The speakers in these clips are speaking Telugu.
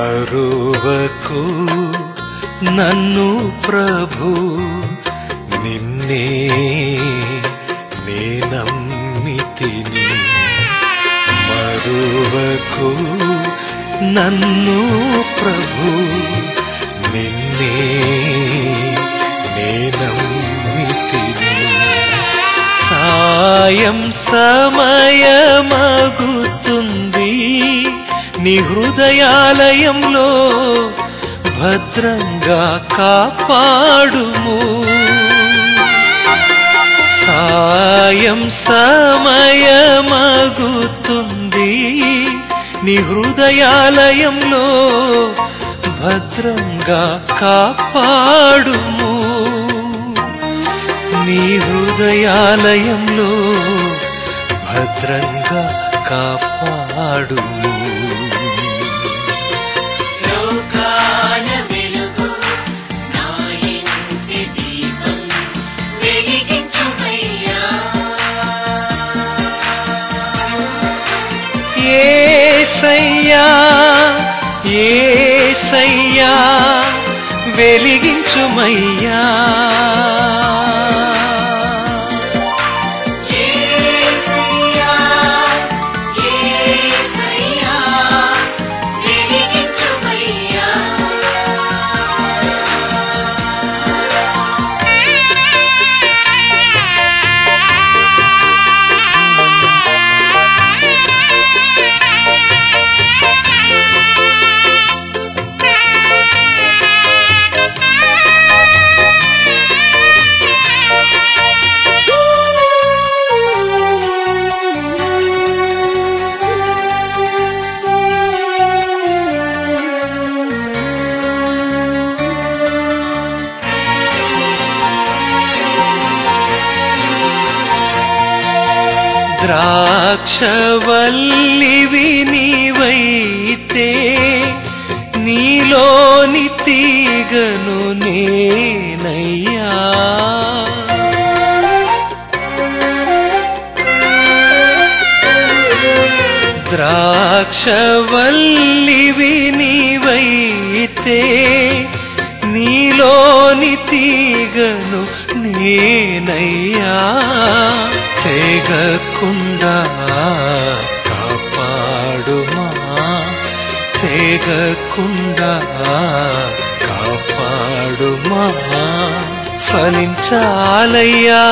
మరువకు నన్ను ప్రభు. నిన్నే నేనమ్మితిని మరువకు నన్ను ప్రభు. నిన్నే నేనమ్మితిని సాయం సమయమగుతుంది. నీ హృదయాలయంలో భద్రంగా కాపాడుము. సాయం సమయమగుతుంది నీ హృదయాలయంలో భద్రంగా కాపాడుము. నీ హృదయాలయంలో భద్రంగా కాపాడుము. ఏసయ్యా వెలిగించుమయ్యా. ద్రాక్షవల్లివి నీవైతే నీలోని తీగను నేనయ్యా. ద్రాక్షవల్లివి నీవైతే నీలోని తీగను నేనయ్యా. తెగకుండా కాపాడుమా? తెగకుండా కాపాడుమా? ఫలించాలయ్యా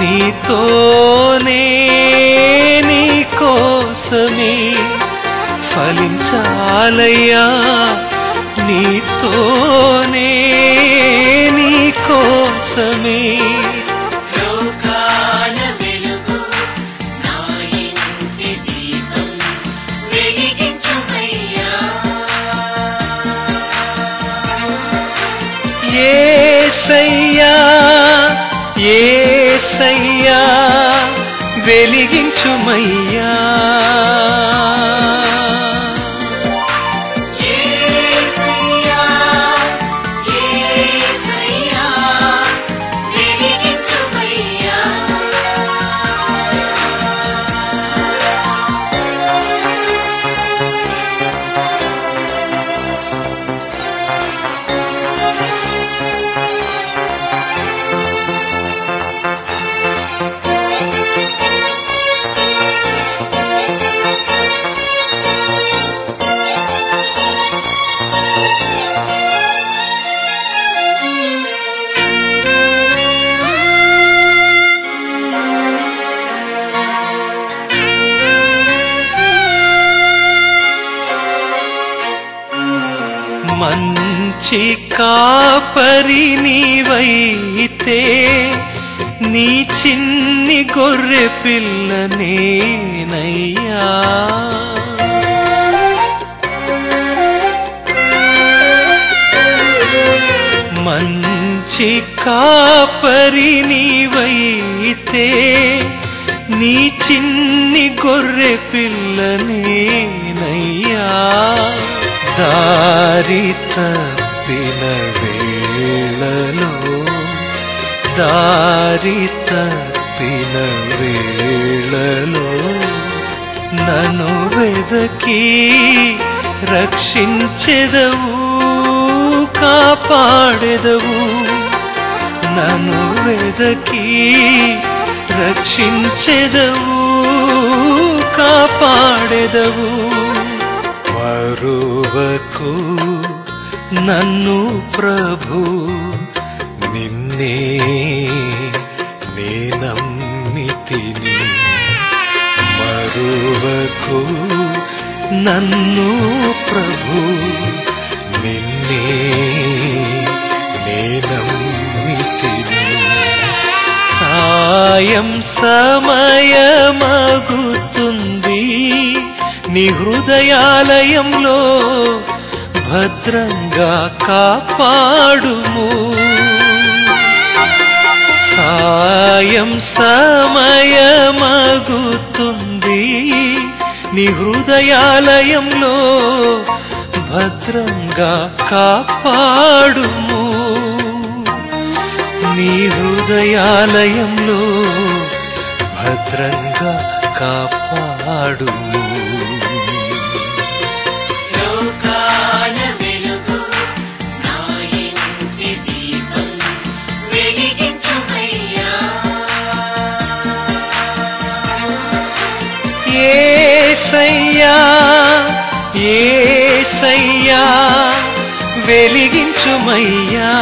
నీతోనే నీ కోసమే. ఫలించాలయ్యా నీతోనే నీ కోసమే. ఏసయ్యా ఏసయ్యా వెలిగించుమయ్యా. మంచి కాపరి నీవైతే నీ చిన్ని గొర్రె పిల్ల నేనయ్యా. మంచి కాపరి నీవైతే నీ చిన్ని గొర్రె పిల్ల నేనయ్యా. దారి తప్పిన వేళలో దారి తప్పిన వేళలో నన్ను వెదకి రక్షించెదవు కాపాడెదవు. నన్ను వెదకి రక్షించెదవు కాపాడెదవు. మరువకు నన్ను ప్రభు నిన్నే నేనమ్మితిని. మరువకు నన్ను ప్రభు నిన్నే నేనమ్మితిని. సాయం సమయమగుతుంది నీ హృదయాలయంలో భద్రంగా కాపాడుము. సాయం సమయమగుతుంది నీ హృదయాలయంలో భద్రంగా కాపాడుము. నీ హృదయాలయంలో భద్రంగా కాపాడుము. ఏసయ్యా ఏసయ్యా వెలిగించుమయ్యా.